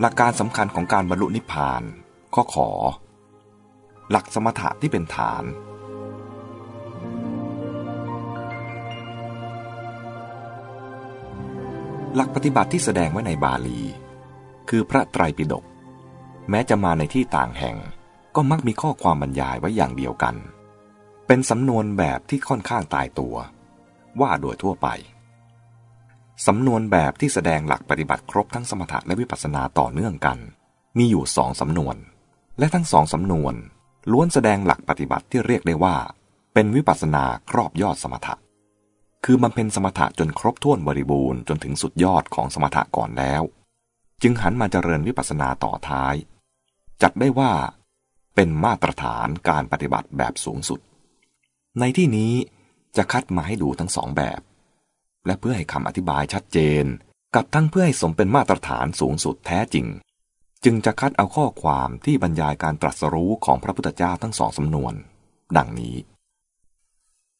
หลักการสำคัญของการบรรลุนิพพานข้อขอ หลักสมถะที่เป็นฐาน หลักปฏิบัติที่แสดงไว้ในบาลี คือพระไตรปิฎกแม้จะมาในที่ต่างแห่ง ก็มักมีข้อความบรรยายไว้อย่างเดียวกัน เป็นสำนวนแบบที่ค่อนข้างตายตัว ว่าโดยทั่วไป สำนวนแบบที่แสดงหลักปฏิบัติครบทั้งสมถะและวิปัสสนาต่อเนื่องกัน มีอยู่สองสำนวน และทั้งสองสำนวน ล้วนแสดงหลักปฏิบัติที่เรียกได้ว่า เป็นวิปัสสนาครอบยอดสมถะ คือมันเป็นสมถะจนครบถ้วนบริบูรณ์จนถึงสุดยอดของสมถะก่อนแล้ว จึงหันมาเจริญวิปัสสนาต่อท้าย จัดได้ว่า เป็นมาตรฐานการปฏิบัติแบบสูงสุด ในที่นี้จะคัดมาให้ดูทั้งสองแบบ และเพื่อให้คำอธิบายชัดเจน กับทั้งเพื่อให้สมเป็นมาตรฐานสูงสุดแท้จริง จึงจะคัดเอาข้อความที่บรรยายการตรัสรู้ของพระพุทธเจ้าทั้งสองสำนวน ดังนี้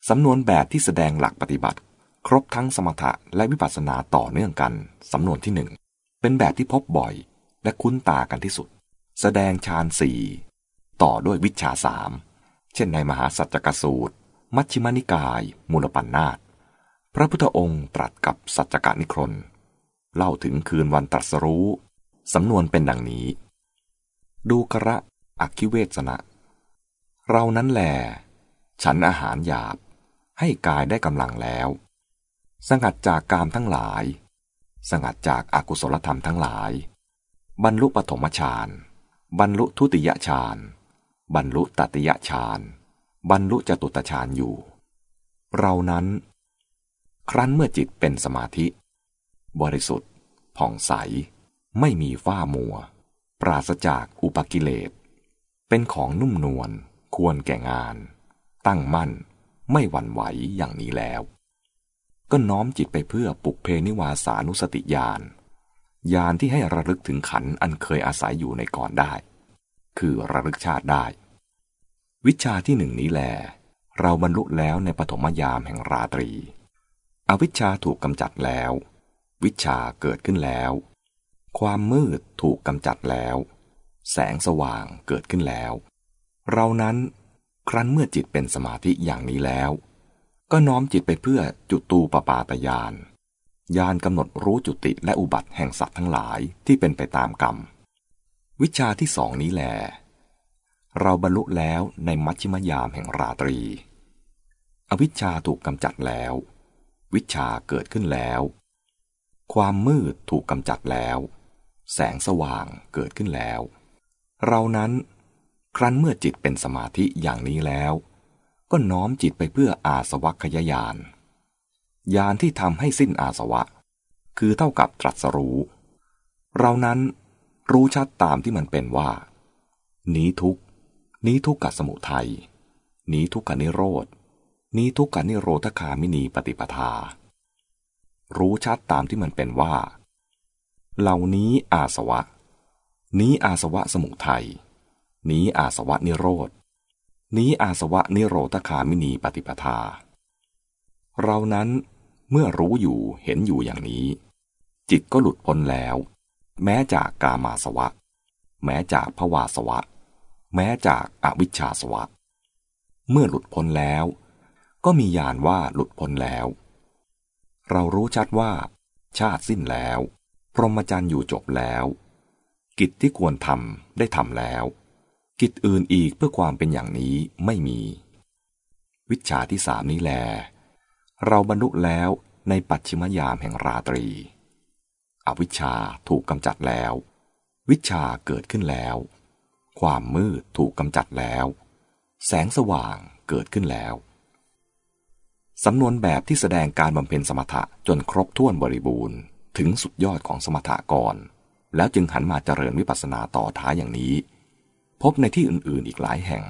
สำนวนแบบที่แสดงหลักปฏิบัติ ครบทั้งสมถะและวิปัสสนาต่อเนื่องกันสำนวนที่หนึ่งเป็นแบบที่พบบ่อย และคุ้นตากันที่สุด แสดงฌานสี่ต่อด้วยวิชาสามเช่นในมหาสัจจกสูตร มัชฌิมานิกาย มูลปัญนาต พระพุทธองค์ตรัสกับสัจจกานิครนเล่าถึงคืนวันตรัสรู้ สำนวนเป็นดังนี้ ดูกระอักคิเวสนะ เรานั้นแหลฉันอาหารหยาบ ให้กายได้กำลังแล้ว สงัดจากกามทั้งหลาย สงัดจากอากุศลธรรมทั้งหลาย บรรลุปฐมฌาน บรรลุทุติยฌาน บรรลุตติยฌาน บรรลุจตุตฌานอยู่ เรานั้น ครั้นเมื่อจิตเป็นสมาธิ บริสุทธิ์ ผ่องใส ไม่มีฝ้ามัว ปราศจากอุปกิเลส เป็นของนุ่มนวล ควรแก่งาน ตั้งมั่น ไม่หวั่นไหวอย่างนี้แล้ว ก็น้อมจิตไปเพื่อปุกเพนิวาสานุสติญาณญาณที่ให้ระลึกถึงขันอันเคยอาศัยอยู่ในก่อนได้ คือระลึกชาติได้ วิชาที่หนึ่งนี้แหลเราบรรลุแล้วในปฐมยามแห่งราตรี อวิชชาถูกกำจัดแล้ว วิชาเกิดขึ้นแล้ว ความมืดถูกกำจัดแล้ว แสงสว่างเกิดขึ้นแล้ว เรานั้นครั้นเมื่อจิตเป็นสมาธิอย่างนี้แล้ว ก็น้อมจิตไปเพื่อจุตูปปาตยานยานกำหนดรู้จุติและอุบัติแห่งสัตว์ทั้งหลายที่เป็นไปตามกรรม วิชาที่สองนี้แหลเราบรรลุแล้วในมัชฌิมยามแห่งราตรี อวิชชาถูกกำจัดแล้ว วิชาเกิดขึ้นแล้ว ความมืดถูกกำจัดแล้ว แสงสว่างเกิดขึ้นแล้ว เรานั้นครั้นเมื่อจิตเป็นสมาธิอย่างนี้แล้ว ก็น้อมจิตไปเพื่ออาสวัคยายานยานที่ทำให้สิ้นอาสวะ คือเท่ากับตรัสรู้ เรานั้นรู้ชัดตามที่มันเป็นว่า นี้ทุกนี้ทุกขสมุทัยนี้ทุกขนิโรธ นี้ทุกขานิโรธคามินีปฏิปทา รู้ชัดตามที่มันเป็นว่า เหล่านี้อาสวะ นี้อาสวะสมุทัย นี้อาสวะนิโรธ นี้อาสวะนิโรธคามินีปฏิปทา เรานั้นเมื่อรู้อยู่เห็นอยู่อย่างนี้ จิตก็หลุดพ้นแล้ว แม้จากกามาสวะ แม้จากภวาสวะ แม้จากอวิชชาสวะ เมื่อหลุดพ้นแล้ว ก็มีญาณว่าหลุดพ้นแล้ว เรารู้ชัดว่า ชาติสิ้นแล้ว พรหมจรรย์อยู่จบแล้ว กิจที่ควรทำได้ทำแล้ว กิจอื่นอีกเพื่อความเป็นอย่างนี้ไม่มี วิชาที่สามนี้แล เราบรรลุแล้วในปัจฉิมยามแห่งราตรี อวิชชาถูกกำจัดแล้ว วิชาเกิดขึ้นแล้ว ความมืดถูกกำจัดแล้ว แสงสว่างเกิดขึ้นแล้ว สำนวนแบบที่แสดงการบำเพ็ญสมถะจนครบถ้วนบริบูรณ์ ถึงสุดยอดของสมถะก่อน แล้วจึงหันมาเจริญวิปัสสนาต่อท้ายอย่างนี้ พบในที่อื่นๆอีกหลายแห่ง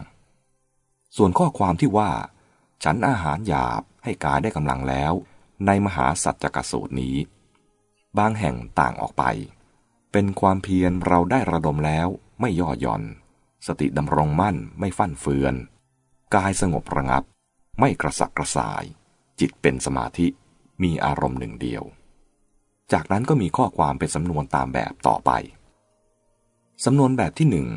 ส่วนข้อความที่ว่า ฉันอาหารหยาบให้กายได้กำลังแล้ว ในมหาสัจจกสูตรนี้ บางแห่งต่างออกไป เป็นความเพียรเราได้ระดมแล้วไม่ย่อหย่อน สติดำรงมั่นไม่ฟั่นเฟือน กายสงบระงับ ไม่กระสับกระส่าย จิตเป็นสมาธิมีอารมณ์หนึ่งเดียว จากนั้นก็มีข้อความเป็นสำนวนตามแบบต่อไป สำนวนแบบที่หนึ่ง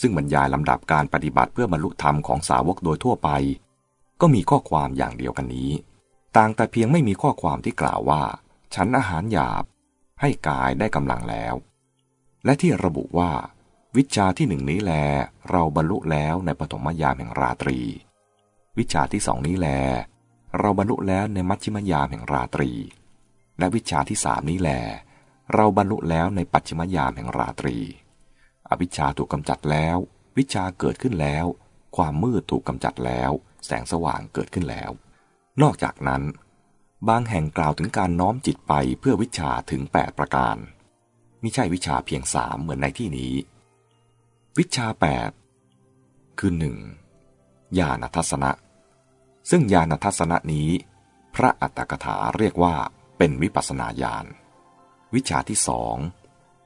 ซึ่งบรรยายลำดับการปฏิบัติเพื่อบรรลุธรรมของสาวกโดยทั่วไป ก็มีข้อความอย่างเดียวกันนี้ ต่างแต่เพียงไม่มีข้อความที่กล่าวว่า ฉันอาหารหยาบ ให้กายได้กำลังแล้ว และที่ระบุว่า วิชาที่หนึ่งนี้แล เราบรรลุแล้วในปฐมยามแห่งราตรี วิชาที่สองนี้แล เราบรรลุแล้วในมัชชิมยามแห่งราตรี และวิชาที่สามนี้แล เราบรรลุแล้วในปัจฉิมยามแห่งราตรี อวิชชาถูกกำจัดแล้ว วิชาเกิดขึ้นแล้ว ความมืดถูกกำจัดแล้ว แสงสว่างเกิดขึ้นแล้ว นอกจากนั้น บางแห่งกล่าวถึงการน้อมจิตไปเพื่อวิชาถึง 8 ประการมิใช่วิชาเพียงสามเหมือนในที่นี้ วิชา 8 คือหนึ่ง ญาณทัศนะ ซึ่งญาณทัศนะนี้ พระอัตถกถาเรียกว่าเป็นวิปัสนาญาณ วิชาที่สอง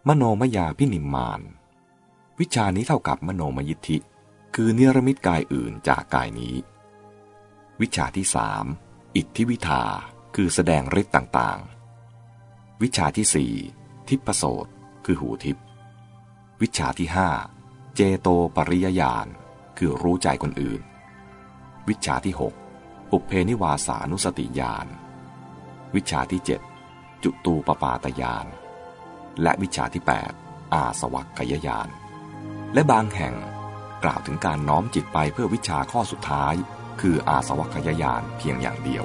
มโนมยาพินิมมาน วิชานี้เท่ากับมโนมยิทธิ คือเนรมิตกายอื่นจากกายนี้ วิชาที่สามอิทธิวิทาคือแสดงฤทธิ์ต่างๆ วิชาที่สี่ทิพโสตคือหูทิพวิชาที่ห้าเจโตปริยญาณคือรู้ใจคนอื่น วิชาที่หกอุเพนิวาสานุสติญาณ วิชาที่เจ็ดจุตูปปาตญาณ และวิชาที่แปดอาสวัคยญาณ และบางแห่งกล่าวถึงการน้อมจิตไปเพื่อวิชาข้อสุดท้าย คืออาสวัคยายานเพียงอย่างเดียว